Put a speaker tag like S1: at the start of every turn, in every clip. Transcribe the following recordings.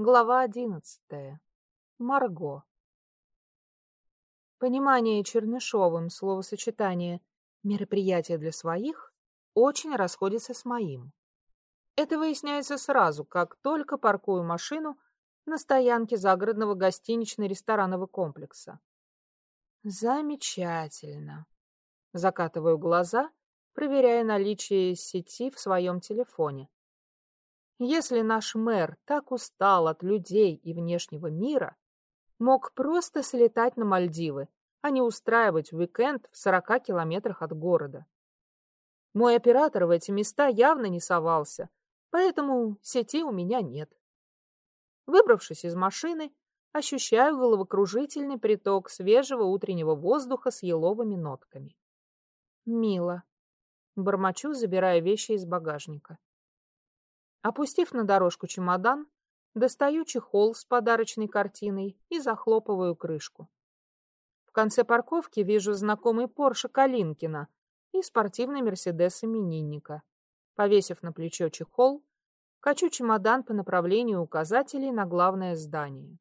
S1: Глава одиннадцатая. Марго. Понимание Чернышовым словосочетания «мероприятие для своих» очень расходится с моим. Это выясняется сразу, как только паркую машину на стоянке загородного гостинично-ресторанного комплекса. Замечательно. Закатываю глаза, проверяя наличие сети в своем телефоне. Если наш мэр так устал от людей и внешнего мира, мог просто слетать на Мальдивы, а не устраивать уикенд в 40 километрах от города. Мой оператор в эти места явно не совался, поэтому сети у меня нет. Выбравшись из машины, ощущаю головокружительный приток свежего утреннего воздуха с еловыми нотками. Мило. Бормочу, забирая вещи из багажника. Опустив на дорожку чемодан, достаю чехол с подарочной картиной и захлопываю крышку. В конце парковки вижу знакомый Порше Калинкина и спортивный Мерседес именинника. Повесив на плечо чехол, качу чемодан по направлению указателей на главное здание.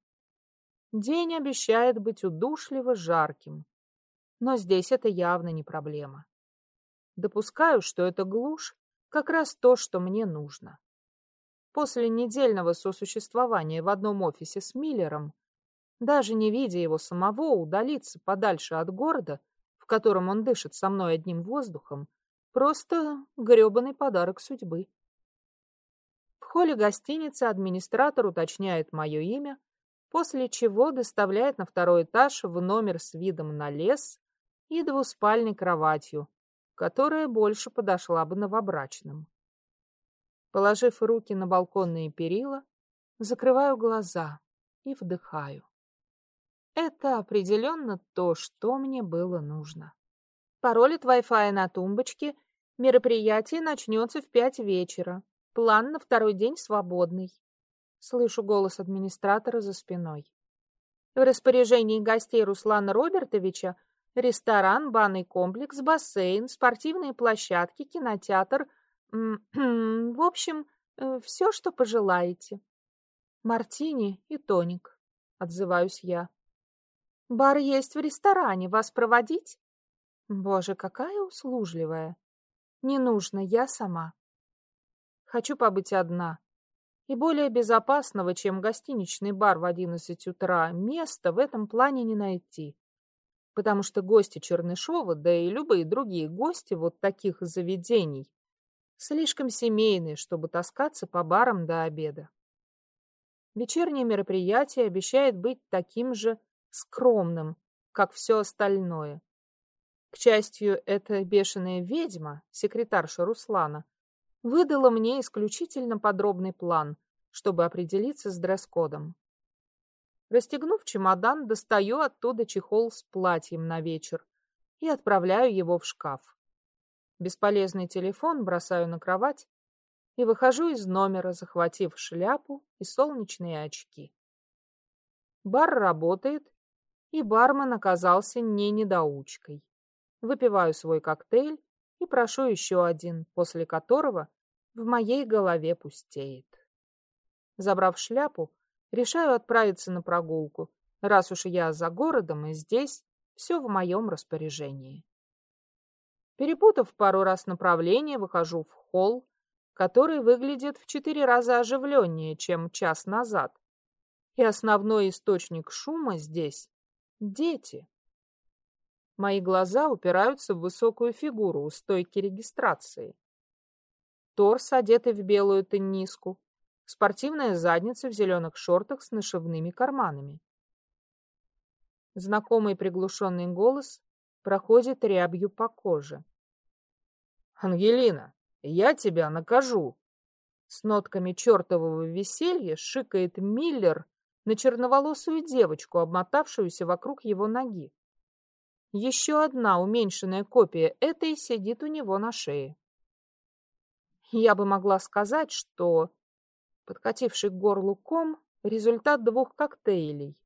S1: День обещает быть удушливо жарким, но здесь это явно не проблема. Допускаю, что это глушь как раз то, что мне нужно. После недельного сосуществования в одном офисе с Миллером, даже не видя его самого, удалиться подальше от города, в котором он дышит со мной одним воздухом, просто грёбаный подарок судьбы. В холле гостиницы администратор уточняет мое имя, после чего доставляет на второй этаж в номер с видом на лес и двуспальной кроватью, которая больше подошла бы новобрачным. Положив руки на балконные перила, закрываю глаза и вдыхаю. Это определенно то, что мне было нужно. Пароль от Wi-Fi на тумбочке. Мероприятие начнется в пять вечера. План на второй день свободный. Слышу голос администратора за спиной. В распоряжении гостей Руслана Робертовича ресторан, банный комплекс, бассейн, спортивные площадки, кинотеатр, В общем, э, все, что пожелаете. Мартини и тоник, отзываюсь я. Бар есть в ресторане, вас проводить? Боже, какая услужливая. Не нужно, я сама. Хочу побыть одна. И более безопасного, чем гостиничный бар в одиннадцать утра, места в этом плане не найти. Потому что гости Чернышова, да и любые другие гости вот таких заведений, Слишком семейный, чтобы таскаться по барам до обеда. Вечернее мероприятие обещает быть таким же скромным, как все остальное. К счастью, эта бешеная ведьма, секретарша Руслана, выдала мне исключительно подробный план, чтобы определиться с дресс-кодом. Расстегнув чемодан, достаю оттуда чехол с платьем на вечер и отправляю его в шкаф. Бесполезный телефон бросаю на кровать и выхожу из номера, захватив шляпу и солнечные очки. Бар работает, и бармен оказался не недоучкой. Выпиваю свой коктейль и прошу еще один, после которого в моей голове пустеет. Забрав шляпу, решаю отправиться на прогулку, раз уж я за городом и здесь все в моем распоряжении. Перепутав пару раз направление, выхожу в холл, который выглядит в четыре раза оживленнее, чем час назад. И основной источник шума здесь — дети. Мои глаза упираются в высокую фигуру у стойки регистрации. Торс, одетый в белую тенниску, спортивная задница в зеленых шортах с нашивными карманами. Знакомый приглушенный голос проходит рябью по коже. «Ангелина, я тебя накажу!» С нотками чертового веселья шикает Миллер на черноволосую девочку, обмотавшуюся вокруг его ноги. Еще одна уменьшенная копия этой сидит у него на шее. Я бы могла сказать, что подкативший к горлу ком — результат двух коктейлей.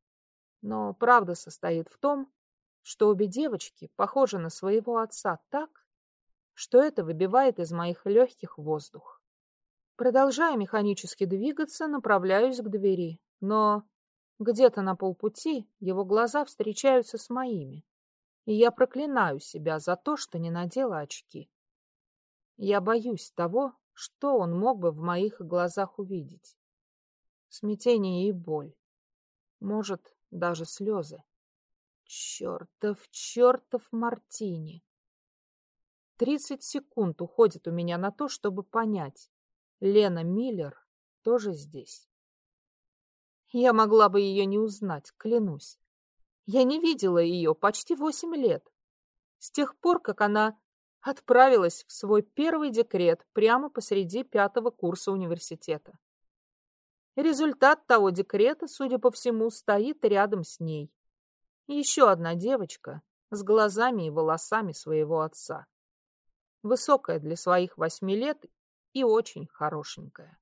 S1: Но правда состоит в том, что обе девочки похожи на своего отца так, что это выбивает из моих легких воздух. Продолжая механически двигаться, направляюсь к двери, но где-то на полпути его глаза встречаются с моими, и я проклинаю себя за то, что не надела очки. Я боюсь того, что он мог бы в моих глазах увидеть. Смятение и боль. Может, даже слезы. Чертов, чертов Мартини. Тридцать секунд уходит у меня на то, чтобы понять. Лена Миллер тоже здесь. Я могла бы ее не узнать, клянусь. Я не видела ее почти восемь лет. С тех пор, как она отправилась в свой первый декрет прямо посреди пятого курса университета. Результат того декрета, судя по всему, стоит рядом с ней. Еще одна девочка с глазами и волосами своего отца. Высокая для своих восьми лет и очень хорошенькая.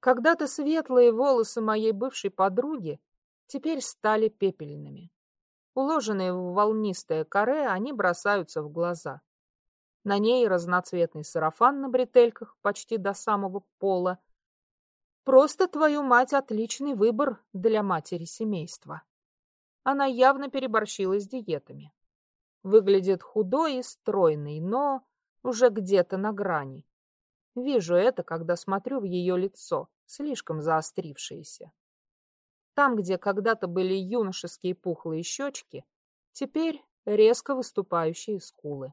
S1: Когда-то светлые волосы моей бывшей подруги теперь стали пепельными. Уложенные в волнистое каре, они бросаются в глаза. На ней разноцветный сарафан на бретельках почти до самого пола. Просто твою мать отличный выбор для матери семейства. Она явно переборщила с диетами. Выглядит худой и стройной, но уже где-то на грани. Вижу это, когда смотрю в ее лицо, слишком заострившееся. Там, где когда-то были юношеские пухлые щечки, теперь резко выступающие скулы.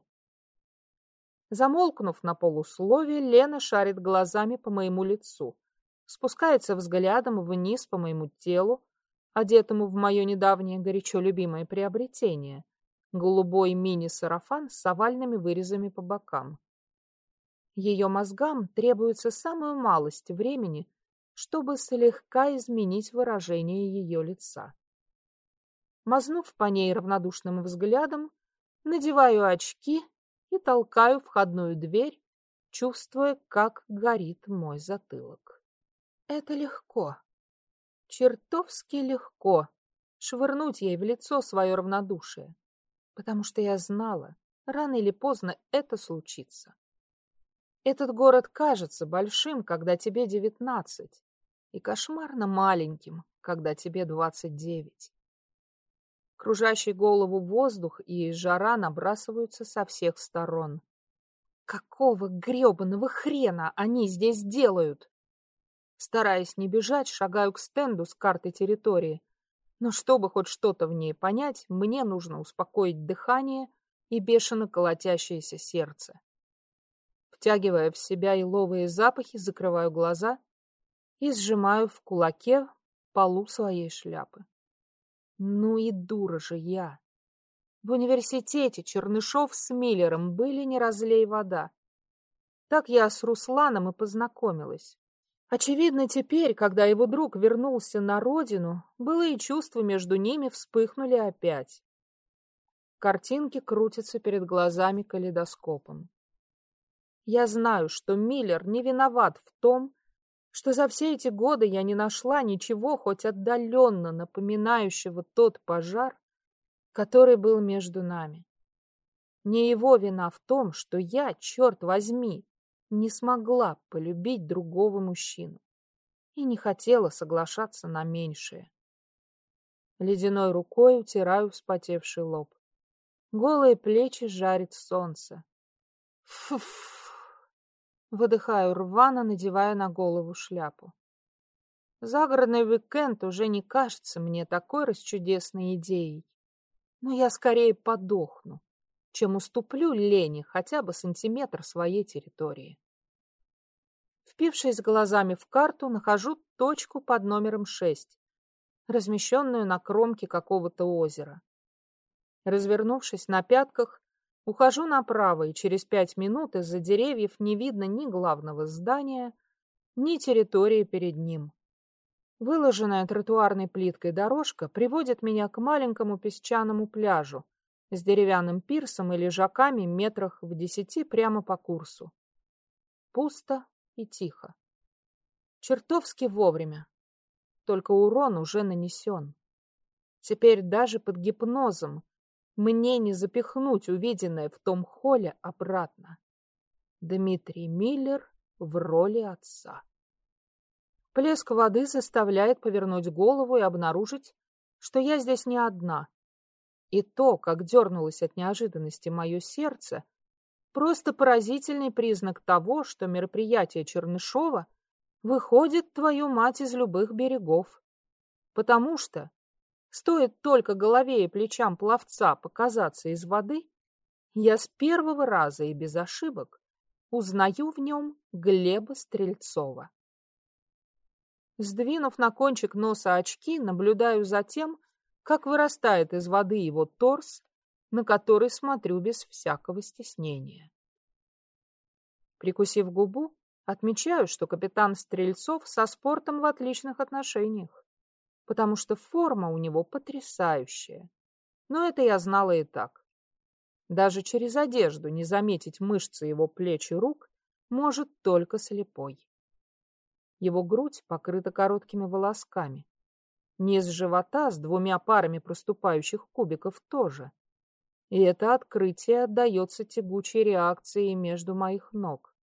S1: Замолкнув на полусловие, Лена шарит глазами по моему лицу, спускается взглядом вниз по моему телу, одетому в мое недавнее горячо любимое приобретение — голубой мини-сарафан с овальными вырезами по бокам. Ее мозгам требуется самую малость времени, чтобы слегка изменить выражение ее лица. Мазнув по ней равнодушным взглядом, надеваю очки и толкаю входную дверь, чувствуя, как горит мой затылок. Это легко, чертовски легко швырнуть ей в лицо свое равнодушие, потому что я знала, рано или поздно это случится. Этот город кажется большим, когда тебе девятнадцать, и кошмарно маленьким, когда тебе двадцать девять. Кружащий голову воздух и жара набрасываются со всех сторон. Какого гребаного хрена они здесь делают? Стараясь не бежать, шагаю к стенду с картой территории. Но чтобы хоть что-то в ней понять, мне нужно успокоить дыхание и бешено колотящееся сердце. Втягивая в себя иловые запахи, закрываю глаза и сжимаю в кулаке полу своей шляпы. Ну и дура же я. В университете Чернышов с Миллером были не разлей вода. Так я с Русланом и познакомилась. Очевидно, теперь, когда его друг вернулся на родину, былые чувства между ними вспыхнули опять. Картинки крутятся перед глазами калейдоскопом. Я знаю, что Миллер не виноват в том, что за все эти годы я не нашла ничего хоть отдаленно напоминающего тот пожар, который был между нами. Не его вина в том, что я, черт возьми, не смогла полюбить другого мужчину и не хотела соглашаться на меньшее. Ледяной рукой утираю вспотевший лоб. Голые плечи жарит солнце. Фуф! Выдыхаю рвано, надевая на голову шляпу. Загородный уикенд уже не кажется мне такой расчудесной идеей. Но я скорее подохну, чем уступлю Лене хотя бы сантиметр своей территории. Впившись глазами в карту, нахожу точку под номером 6, размещенную на кромке какого-то озера. Развернувшись на пятках, Ухожу направо, и через пять минут из-за деревьев не видно ни главного здания, ни территории перед ним. Выложенная тротуарной плиткой дорожка приводит меня к маленькому песчаному пляжу с деревянным пирсом и лежаками метрах в десяти прямо по курсу. Пусто и тихо. Чертовски вовремя. Только урон уже нанесен. Теперь даже под гипнозом мне не запихнуть увиденное в том холле обратно. Дмитрий Миллер в роли отца. Плеск воды заставляет повернуть голову и обнаружить, что я здесь не одна. И то, как дернулось от неожиданности мое сердце, просто поразительный признак того, что мероприятие Чернышова выходит, твою мать, из любых берегов. Потому что, стоит только голове и плечам пловца показаться из воды, я с первого раза и без ошибок узнаю в нем Глеба Стрельцова. Сдвинув на кончик носа очки, наблюдаю за тем, как вырастает из воды его торс, на который смотрю без всякого стеснения. Прикусив губу, отмечаю, что капитан Стрельцов со спортом в отличных отношениях, потому что форма у него потрясающая. Но это я знала и так. Даже через одежду не заметить мышцы его плеч и рук может только слепой. Его грудь покрыта короткими волосками. Низ живота с двумя парами проступающих кубиков тоже. И это открытие отдается тягучей реакцией между моих ног.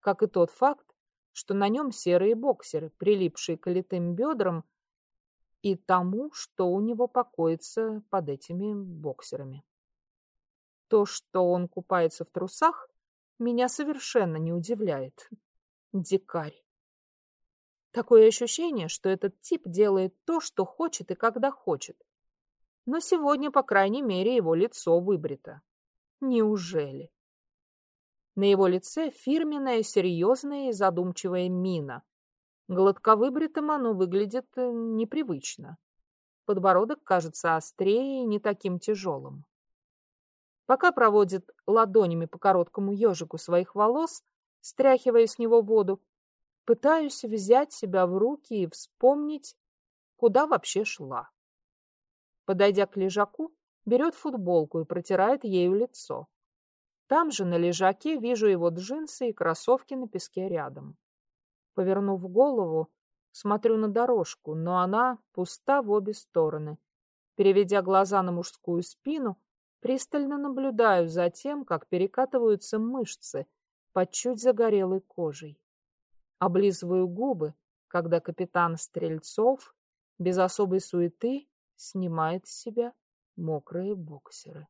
S1: Как и тот факт, что на нем серые боксеры, прилипшие к литым бедрам, и тому, что у него покоится под этими боксерами. То, что он купается в трусах, меня совершенно не удивляет. Дикарь. Такое ощущение, что этот тип делает то, что хочет и когда хочет. Но сегодня, по крайней мере, его лицо выбрито. Неужели? На его лице фирменная, серьезная и задумчивая мина. Гладко выбритым оно выглядит э, непривычно. Подбородок кажется острее и не таким тяжелым. Пока проводит ладонями по короткому ежику своих волос, стряхивая с него воду, пытаюсь взять себя в руки и вспомнить, куда вообще шла. Подойдя к лежаку, берет футболку и протирает ею лицо. Там же на лежаке вижу его джинсы и кроссовки на песке рядом. Повернув голову, смотрю на дорожку, но она пуста в обе стороны. Переведя глаза на мужскую спину, Пристально наблюдаю за тем, как перекатываются мышцы под чуть загорелой кожей. Облизываю губы, когда капитан Стрельцов без особой суеты снимает с себя мокрые боксеры.